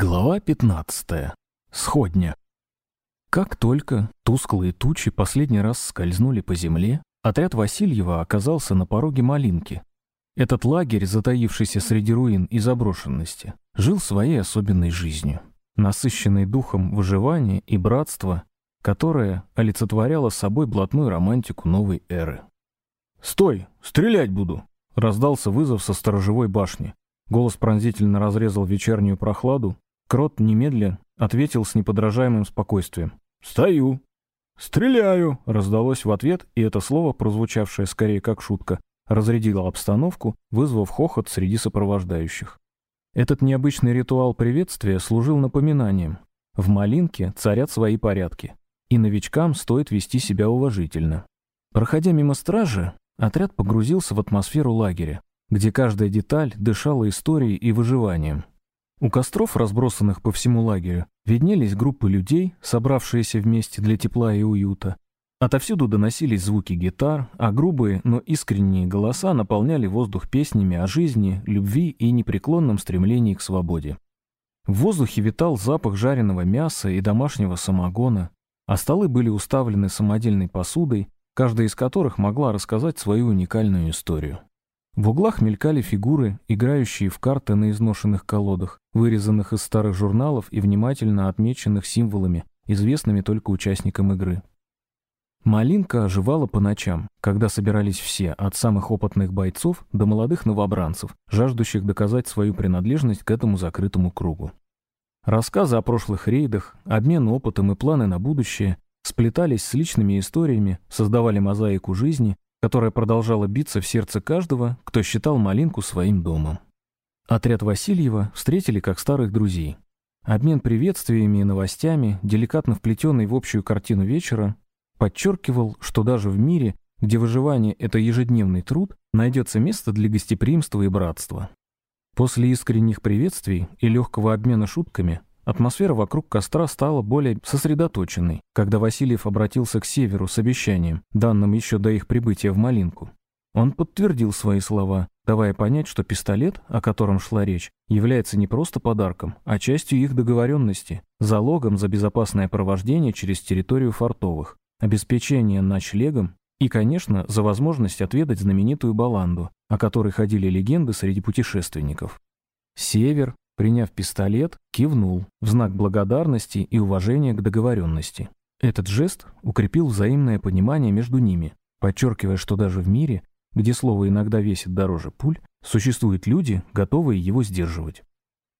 Глава 15. Сходня. Как только тусклые тучи последний раз скользнули по земле, отряд Васильева оказался на пороге Малинки. Этот лагерь, затаившийся среди руин и заброшенности, жил своей особенной жизнью, насыщенной духом выживания и братства, которое олицетворяло собой блатную романтику новой эры. «Стой! Стрелять буду!» — раздался вызов со сторожевой башни. Голос пронзительно разрезал вечернюю прохладу. Крот немедля ответил с неподражаемым спокойствием. «Стою!» «Стреляю!» — раздалось в ответ, и это слово, прозвучавшее скорее как шутка, разрядило обстановку, вызвав хохот среди сопровождающих. Этот необычный ритуал приветствия служил напоминанием. В Малинке царят свои порядки, и новичкам стоит вести себя уважительно. Проходя мимо стражи, отряд погрузился в атмосферу лагеря, где каждая деталь дышала историей и выживанием. У костров, разбросанных по всему лагерю, виднелись группы людей, собравшиеся вместе для тепла и уюта. Отовсюду доносились звуки гитар, а грубые, но искренние голоса наполняли воздух песнями о жизни, любви и непреклонном стремлении к свободе. В воздухе витал запах жареного мяса и домашнего самогона, а столы были уставлены самодельной посудой, каждая из которых могла рассказать свою уникальную историю. В углах мелькали фигуры, играющие в карты на изношенных колодах, вырезанных из старых журналов и внимательно отмеченных символами, известными только участникам игры. Малинка оживала по ночам, когда собирались все, от самых опытных бойцов до молодых новобранцев, жаждущих доказать свою принадлежность к этому закрытому кругу. Рассказы о прошлых рейдах, обмен опытом и планы на будущее сплетались с личными историями, создавали мозаику жизни, которая продолжала биться в сердце каждого, кто считал Малинку своим домом. Отряд Васильева встретили как старых друзей. Обмен приветствиями и новостями, деликатно вплетенный в общую картину вечера, подчеркивал, что даже в мире, где выживание — это ежедневный труд, найдется место для гостеприимства и братства. После искренних приветствий и легкого обмена шутками Атмосфера вокруг костра стала более сосредоточенной, когда Васильев обратился к северу с обещанием, данным еще до их прибытия в Малинку. Он подтвердил свои слова, давая понять, что пистолет, о котором шла речь, является не просто подарком, а частью их договоренности, залогом за безопасное провождение через территорию фортовых, обеспечение ночлегом и, конечно, за возможность отведать знаменитую баланду, о которой ходили легенды среди путешественников. Север, Приняв пистолет, кивнул в знак благодарности и уважения к договоренности. Этот жест укрепил взаимное понимание между ними, подчеркивая, что даже в мире, где слово иногда весит дороже пуль, существуют люди, готовые его сдерживать.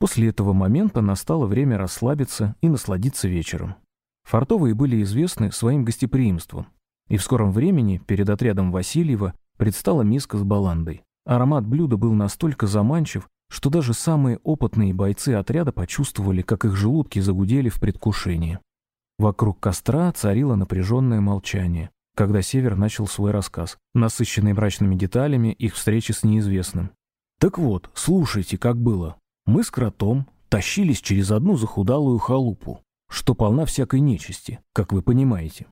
После этого момента настало время расслабиться и насладиться вечером. Фартовые были известны своим гостеприимством, и в скором времени перед отрядом Васильева предстала миска с баландой. Аромат блюда был настолько заманчив, что даже самые опытные бойцы отряда почувствовали, как их желудки загудели в предвкушении. Вокруг костра царило напряженное молчание, когда Север начал свой рассказ, насыщенный брачными деталями их встречи с неизвестным. «Так вот, слушайте, как было. Мы с кротом тащились через одну захудалую халупу, что полна всякой нечисти, как вы понимаете.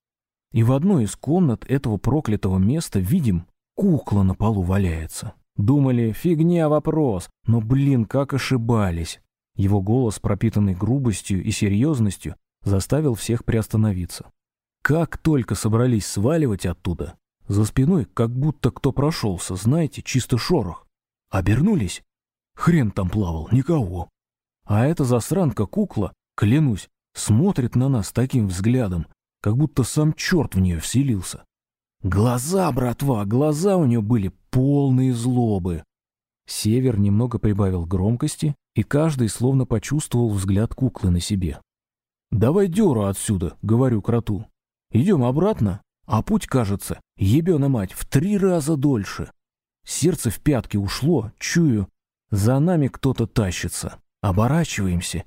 И в одной из комнат этого проклятого места видим, кукла на полу валяется. Думали, фигня вопрос, но, блин, как ошибались. Его голос, пропитанный грубостью и серьезностью, заставил всех приостановиться. Как только собрались сваливать оттуда, за спиной как будто кто прошелся, знаете, чисто шорох. Обернулись. Хрен там плавал, никого. А эта засранка-кукла, клянусь, смотрит на нас таким взглядом, как будто сам черт в нее вселился. Глаза, братва, глаза у нее были полные злобы. Север немного прибавил громкости, и каждый словно почувствовал взгляд куклы на себе. «Давай дёру отсюда», — говорю кроту. «Идем обратно, а путь, кажется, ебёна мать, в три раза дольше. Сердце в пятки ушло, чую, за нами кто-то тащится. Оборачиваемся,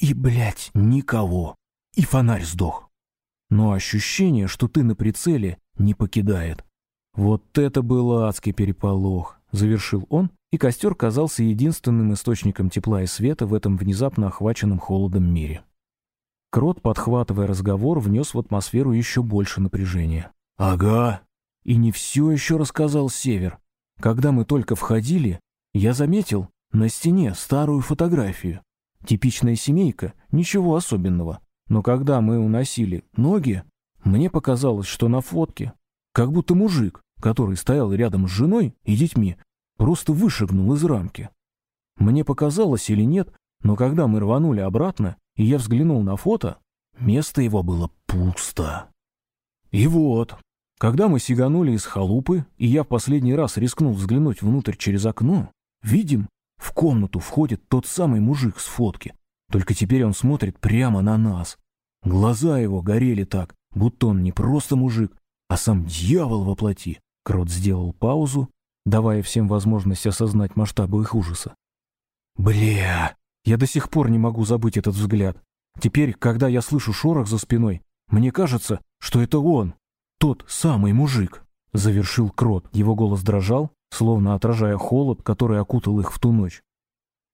и, блядь, никого. И фонарь сдох. Но ощущение, что ты на прицеле, не покидает. Вот это был адский переполох, завершил он, и костер казался единственным источником тепла и света в этом внезапно охваченном холодом мире. Крот, подхватывая разговор, внес в атмосферу еще больше напряжения. «Ага. И не все еще рассказал Север. Когда мы только входили, я заметил на стене старую фотографию. Типичная семейка, ничего особенного. Но когда мы уносили ноги, мне показалось, что на фотке, как будто мужик, который стоял рядом с женой и детьми, просто вышагнул из рамки. Мне показалось или нет, но когда мы рванули обратно, и я взглянул на фото, место его было пусто. И вот, когда мы сиганули из халупы, и я в последний раз рискнул взглянуть внутрь через окно, видим, в комнату входит тот самый мужик с фотки. Только теперь он смотрит прямо на нас. Глаза его горели так, будто он не просто мужик, а сам дьявол во плоти. Крот сделал паузу, давая всем возможность осознать масштабы их ужаса. Бля, я до сих пор не могу забыть этот взгляд. Теперь, когда я слышу шорох за спиной, мне кажется, что это он, тот самый мужик. Завершил Крот. Его голос дрожал, словно отражая холод, который окутал их в ту ночь.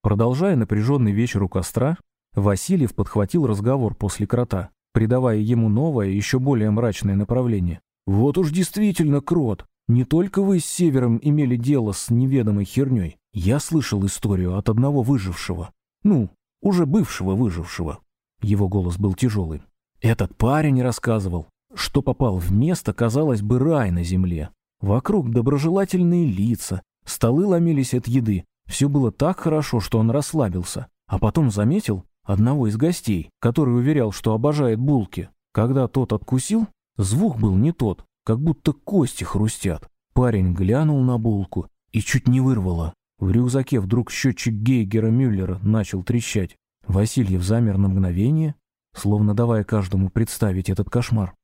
Продолжая напряженный вечер у костра, Васильев подхватил разговор после Крота, придавая ему новое, еще более мрачное направление. «Вот уж действительно, Крот, не только вы с Севером имели дело с неведомой херней. Я слышал историю от одного выжившего. Ну, уже бывшего выжившего». Его голос был тяжелый. Этот парень рассказывал, что попал в место, казалось бы, рай на земле. Вокруг доброжелательные лица, столы ломились от еды. Все было так хорошо, что он расслабился. А потом заметил одного из гостей, который уверял, что обожает булки. Когда тот откусил, звук был не тот, как будто кости хрустят. Парень глянул на булку и чуть не вырвало. В рюкзаке вдруг счетчик Гейгера Мюллера начал трещать. Васильев замер на мгновение, словно давая каждому представить этот кошмар.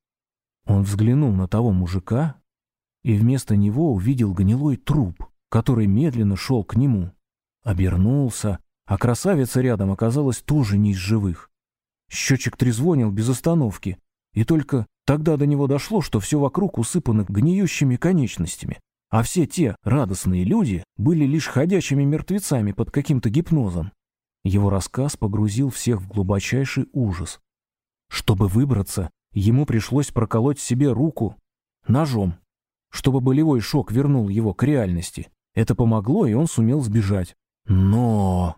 Он взглянул на того мужика, и вместо него увидел гнилой труп, который медленно шел к нему. Обернулся, а красавица рядом оказалась тоже не из живых. Счетчик трезвонил без остановки, и только тогда до него дошло, что все вокруг усыпано гниющими конечностями, а все те радостные люди были лишь ходячими мертвецами под каким-то гипнозом. Его рассказ погрузил всех в глубочайший ужас. Чтобы выбраться, ему пришлось проколоть себе руку ножом чтобы болевой шок вернул его к реальности. Это помогло, и он сумел сбежать. Но...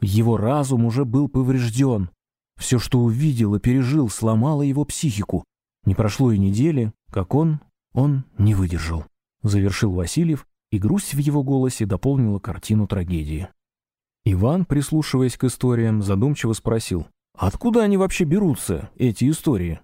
Его разум уже был поврежден. Все, что увидел и пережил, сломало его психику. Не прошло и недели, как он... он не выдержал. Завершил Васильев, и грусть в его голосе дополнила картину трагедии. Иван, прислушиваясь к историям, задумчиво спросил, «Откуда они вообще берутся, эти истории?»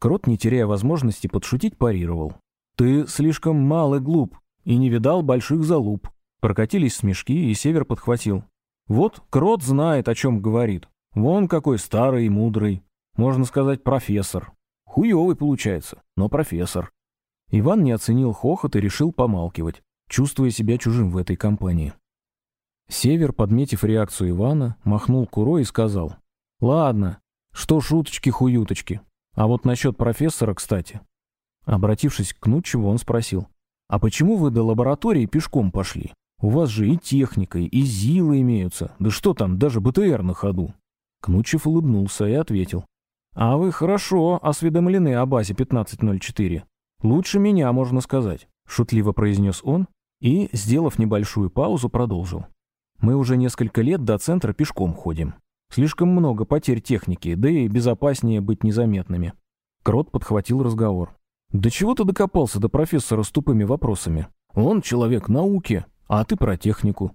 Крот, не теряя возможности подшутить, парировал. «Ты слишком мал и глуп, и не видал больших залуп». Прокатились смешки, и Север подхватил. «Вот Крот знает, о чем говорит. Вон какой старый и мудрый. Можно сказать, профессор. Хуёвый получается, но профессор». Иван не оценил хохот и решил помалкивать, чувствуя себя чужим в этой компании. Север, подметив реакцию Ивана, махнул курой и сказал. «Ладно, что шуточки-хуюточки. А вот насчет профессора, кстати, Обратившись к Кнутчеву, он спросил, «А почему вы до лаборатории пешком пошли? У вас же и техника, и ЗИЛы имеются. Да что там, даже БТР на ходу». Кнутчев улыбнулся и ответил, «А вы хорошо осведомлены о базе 1504. Лучше меня, можно сказать», — шутливо произнес он и, сделав небольшую паузу, продолжил. «Мы уже несколько лет до центра пешком ходим. Слишком много потерь техники, да и безопаснее быть незаметными». Крот подхватил разговор. «Да чего ты докопался до профессора с тупыми вопросами? Он человек науки, а ты про технику».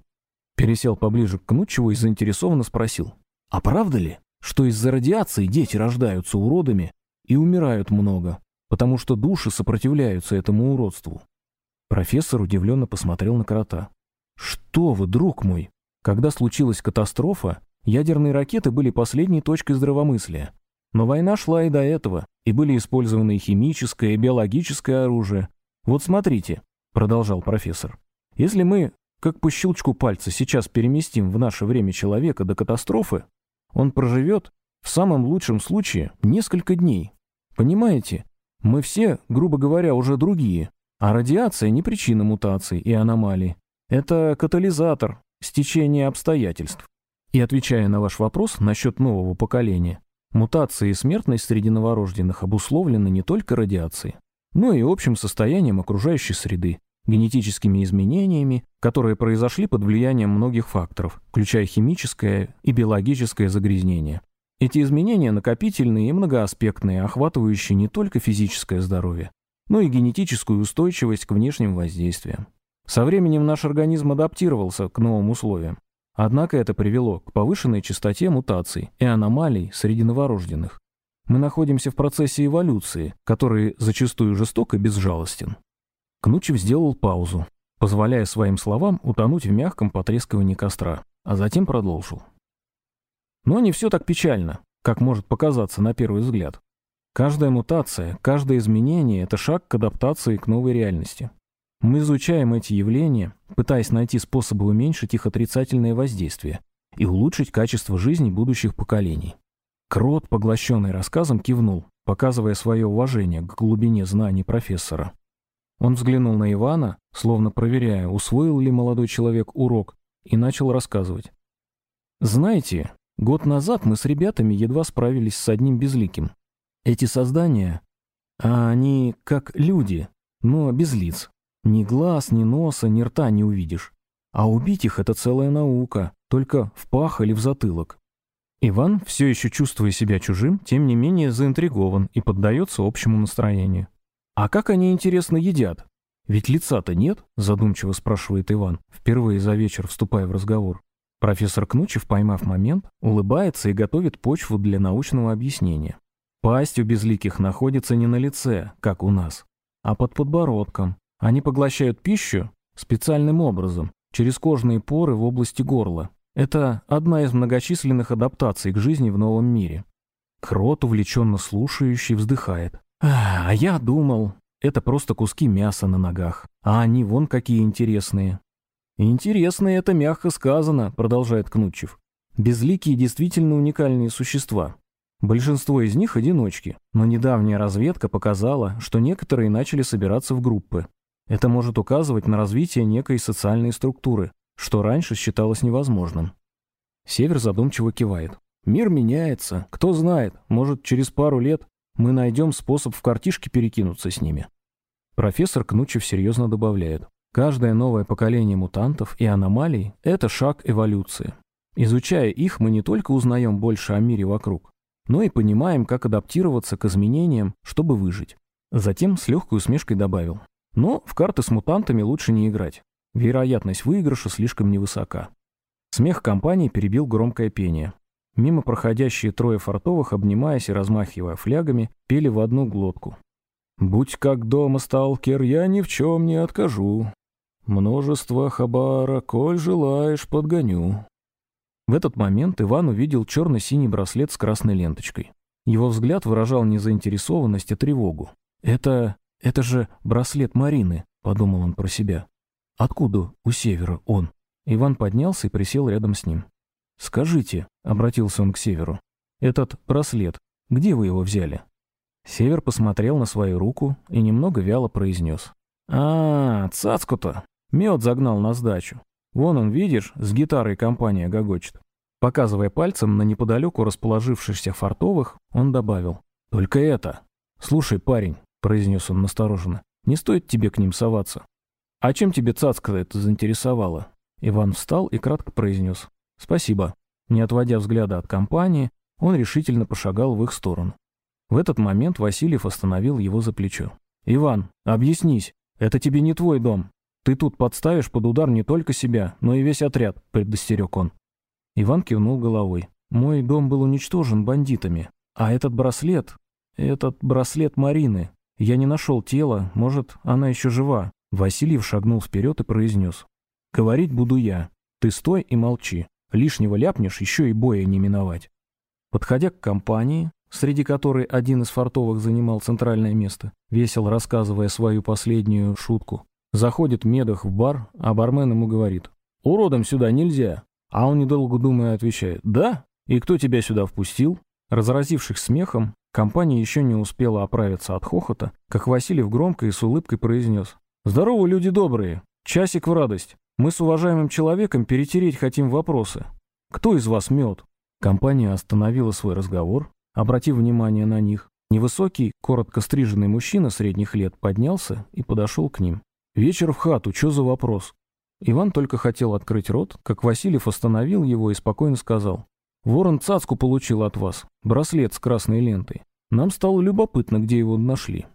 Пересел поближе к Кнутчеву и заинтересованно спросил. «А правда ли, что из-за радиации дети рождаются уродами и умирают много, потому что души сопротивляются этому уродству?» Профессор удивленно посмотрел на крота. «Что вы, друг мой? Когда случилась катастрофа, ядерные ракеты были последней точкой здравомыслия. Но война шла и до этого, и были использованы химическое и биологическое оружие. Вот смотрите, продолжал профессор, если мы, как по щелчку пальца, сейчас переместим в наше время человека до катастрофы, он проживет, в самом лучшем случае, несколько дней. Понимаете, мы все, грубо говоря, уже другие, а радиация не причина мутаций и аномалий. Это катализатор, стечение обстоятельств. И отвечая на ваш вопрос насчет нового поколения, Мутации и смертность среди новорожденных обусловлены не только радиацией, но и общим состоянием окружающей среды. генетическими изменениями, которые произошли под влиянием многих факторов, включая химическое и биологическое загрязнение. Эти изменения накопительные и многоаспектные, охватывающие не только физическое здоровье, но и генетическую устойчивость к внешним воздействиям. Со временем наш организм адаптировался к новым условиям. Однако это привело к повышенной частоте мутаций и аномалий среди новорожденных. Мы находимся в процессе эволюции, который зачастую жесток и безжалостен. Кнучев сделал паузу, позволяя своим словам утонуть в мягком потрескивании костра, а затем продолжил. Но не все так печально, как может показаться на первый взгляд. Каждая мутация, каждое изменение – это шаг к адаптации к новой реальности. Мы изучаем эти явления, пытаясь найти способы уменьшить их отрицательное воздействие и улучшить качество жизни будущих поколений. Крот, поглощенный рассказом, кивнул, показывая свое уважение к глубине знаний профессора. Он взглянул на Ивана, словно проверяя, усвоил ли молодой человек урок, и начал рассказывать. «Знаете, Год назад мы с ребятами едва справились с одним безликим. Эти создания, а они как люди, но без лиц. Ни глаз, ни носа, ни рта не увидишь. А убить их — это целая наука, только в пах или в затылок. Иван, все еще чувствуя себя чужим, тем не менее заинтригован и поддается общему настроению. «А как они, интересно, едят? Ведь лица-то нет?» — задумчиво спрашивает Иван, впервые за вечер вступая в разговор. Профессор Кнучев, поймав момент, улыбается и готовит почву для научного объяснения. Пасть у безликих находится не на лице, как у нас, а под подбородком. Они поглощают пищу специальным образом, через кожные поры в области горла. Это одна из многочисленных адаптаций к жизни в новом мире. Крот, увлеченно слушающий, вздыхает. «А я думал, это просто куски мяса на ногах. А они вон какие интересные. «Интересно это мягко сказано», — продолжает Кнутчев. «Безликие действительно уникальные существа. Большинство из них — одиночки, но недавняя разведка показала, что некоторые начали собираться в группы. Это может указывать на развитие некой социальной структуры, что раньше считалось невозможным». Север задумчиво кивает. «Мир меняется. Кто знает, может, через пару лет мы найдем способ в картишке перекинуться с ними». Профессор Кнутчев серьезно добавляет. Каждое новое поколение мутантов и аномалий – это шаг эволюции. Изучая их, мы не только узнаем больше о мире вокруг, но и понимаем, как адаптироваться к изменениям, чтобы выжить. Затем с легкой усмешкой добавил. Но в карты с мутантами лучше не играть. Вероятность выигрыша слишком невысока. Смех компании перебил громкое пение. Мимо проходящие трое фартовых, обнимаясь и размахивая флягами, пели в одну глотку. «Будь как дома, сталкер, я ни в чем не откажу. Множество хабара, коль желаешь, подгоню. В этот момент Иван увидел черно-синий браслет с красной ленточкой. Его взгляд выражал не заинтересованность, а тревогу. «Это... это же браслет Марины», — подумал он про себя. «Откуда у Севера он?» Иван поднялся и присел рядом с ним. «Скажите», — обратился он к Северу, — «этот браслет, где вы его взяли?» Север посмотрел на свою руку и немного вяло произнес. «А, цацку-то! Мед загнал на сдачу. Вон он, видишь, с гитарой компания гогочет. Показывая пальцем на неподалеку расположившихся фартовых, он добавил. «Только это. Слушай, парень», — произнес он настороженно, — «не стоит тебе к ним соваться». «А чем тебе цацка это заинтересовало?» Иван встал и кратко произнес. «Спасибо». Не отводя взгляда от компании, он решительно пошагал в их сторону. В этот момент Васильев остановил его за плечо. «Иван, объяснись, это тебе не твой дом. Ты тут подставишь под удар не только себя, но и весь отряд», — предостерег он. Иван кивнул головой. «Мой дом был уничтожен бандитами. А этот браслет... Этот браслет Марины. Я не нашел тела, может, она еще жива». Васильев шагнул вперед и произнес. «Говорить буду я. Ты стой и молчи. Лишнего ляпнешь, еще и боя не миновать». Подходя к компании, среди которой один из фартовых занимал центральное место, весело рассказывая свою последнюю шутку, Заходит Медах в бар, а бармен ему говорит, «Уродом сюда нельзя». А он, недолго думая, отвечает, «Да? И кто тебя сюда впустил?» Разразившись смехом, компания еще не успела оправиться от хохота, как Васильев громко и с улыбкой произнес, «Здорово, люди добрые! Часик в радость! Мы с уважаемым человеком перетереть хотим вопросы. Кто из вас мед?» Компания остановила свой разговор, обратив внимание на них. Невысокий, коротко стриженный мужчина средних лет поднялся и подошел к ним. Вечер в хату, что за вопрос?» Иван только хотел открыть рот, как Васильев остановил его и спокойно сказал. «Ворон цацку получил от вас, браслет с красной лентой. Нам стало любопытно, где его нашли».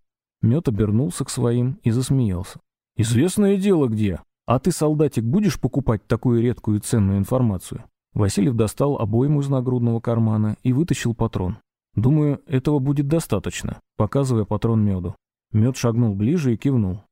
Мед обернулся к своим и засмеялся. «Известное дело где. А ты, солдатик, будешь покупать такую редкую и ценную информацию?» Васильев достал обойму из нагрудного кармана и вытащил патрон. «Думаю, этого будет достаточно», показывая патрон меду. Мед шагнул ближе и кивнул.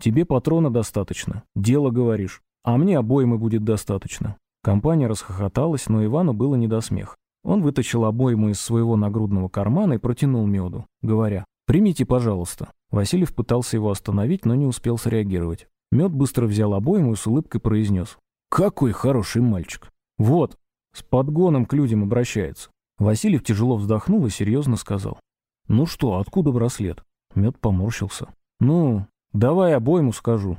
«Тебе патрона достаточно. Дело говоришь. А мне обоймы будет достаточно». Компания расхохоталась, но Ивану было не до смеха. Он вытащил обойму из своего нагрудного кармана и протянул меду, говоря, «Примите, пожалуйста». Васильев пытался его остановить, но не успел среагировать. Мед быстро взял обойму и с улыбкой произнес, «Какой хороший мальчик! Вот, с подгоном к людям обращается». Васильев тяжело вздохнул и серьезно сказал, «Ну что, откуда браслет?» Мед поморщился. «Ну, давай обойму скажу».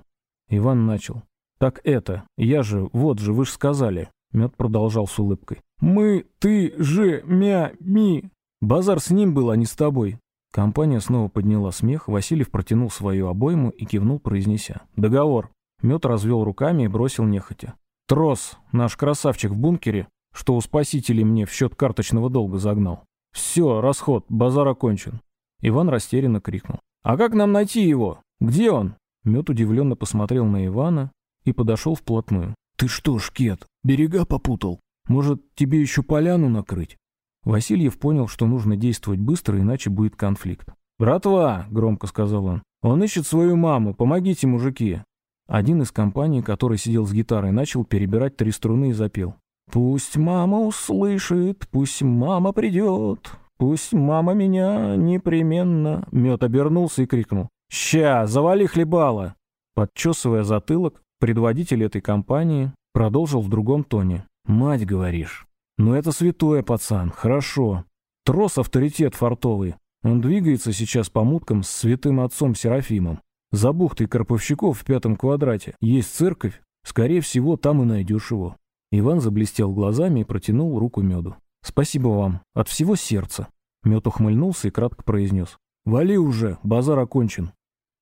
Иван начал. «Так это, я же, вот же, вы ж сказали». Мед продолжал с улыбкой. «Мы, ты, же, мя, ми». Базар с ним был, а не с тобой. Компания снова подняла смех, Васильев протянул свою обойму и кивнул, произнеся. «Договор». Мед развел руками и бросил нехотя. «Трос, наш красавчик в бункере, что у спасителей мне в счет карточного долга загнал. Все, расход, базар окончен». Иван растерянно крикнул. «А как нам найти его? Где он?» Мед удивленно посмотрел на Ивана, и подошел вплотную. «Ты что, шкет, берега попутал? Может, тебе еще поляну накрыть?» Васильев понял, что нужно действовать быстро, иначе будет конфликт. «Братва!» — громко сказал он. «Он ищет свою маму, помогите, мужики!» Один из компаний, который сидел с гитарой, начал перебирать три струны и запел. «Пусть мама услышит, пусть мама придет, пусть мама меня непременно...» Мед обернулся и крикнул. «Ща, завали хлебала!» Подчесывая затылок, Предводитель этой компании продолжил в другом тоне. «Мать, говоришь? Ну это святое, пацан, хорошо. Трос авторитет фартовый. Он двигается сейчас по муткам с святым отцом Серафимом. За бухтой Карповщиков в пятом квадрате есть церковь. Скорее всего, там и найдешь его». Иван заблестел глазами и протянул руку меду. «Спасибо вам. От всего сердца». Мед ухмыльнулся и кратко произнес. «Вали уже, базар окончен.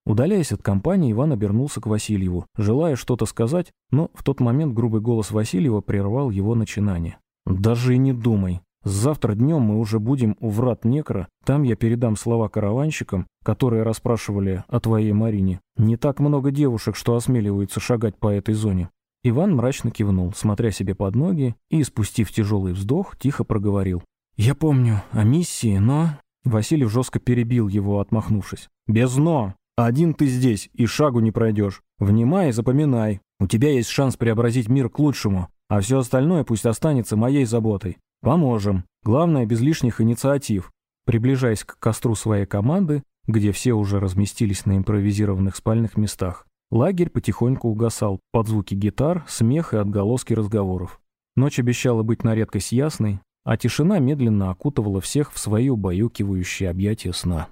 Удаляясь от компании, Иван обернулся к Васильеву, желая что-то сказать, но в тот момент грубый голос Васильева прервал его начинание. «Даже и не думай. Завтра днем мы уже будем у врат Некра, там я передам слова караванщикам, которые расспрашивали о твоей Марине. Не так много девушек, что осмеливаются шагать по этой зоне». Иван мрачно кивнул, смотря себе под ноги, и, спустив тяжелый вздох, тихо проговорил. «Я помню о миссии, но...» Васильев жестко перебил его, отмахнувшись. «Без «но». Один ты здесь, и шагу не пройдешь. Внимай и запоминай. У тебя есть шанс преобразить мир к лучшему, а все остальное пусть останется моей заботой. Поможем. Главное, без лишних инициатив. Приближаясь к костру своей команды, где все уже разместились на импровизированных спальных местах, лагерь потихоньку угасал под звуки гитар, смех и отголоски разговоров. Ночь обещала быть на редкость ясной, а тишина медленно окутывала всех в свои убаюкивающие объятия сна.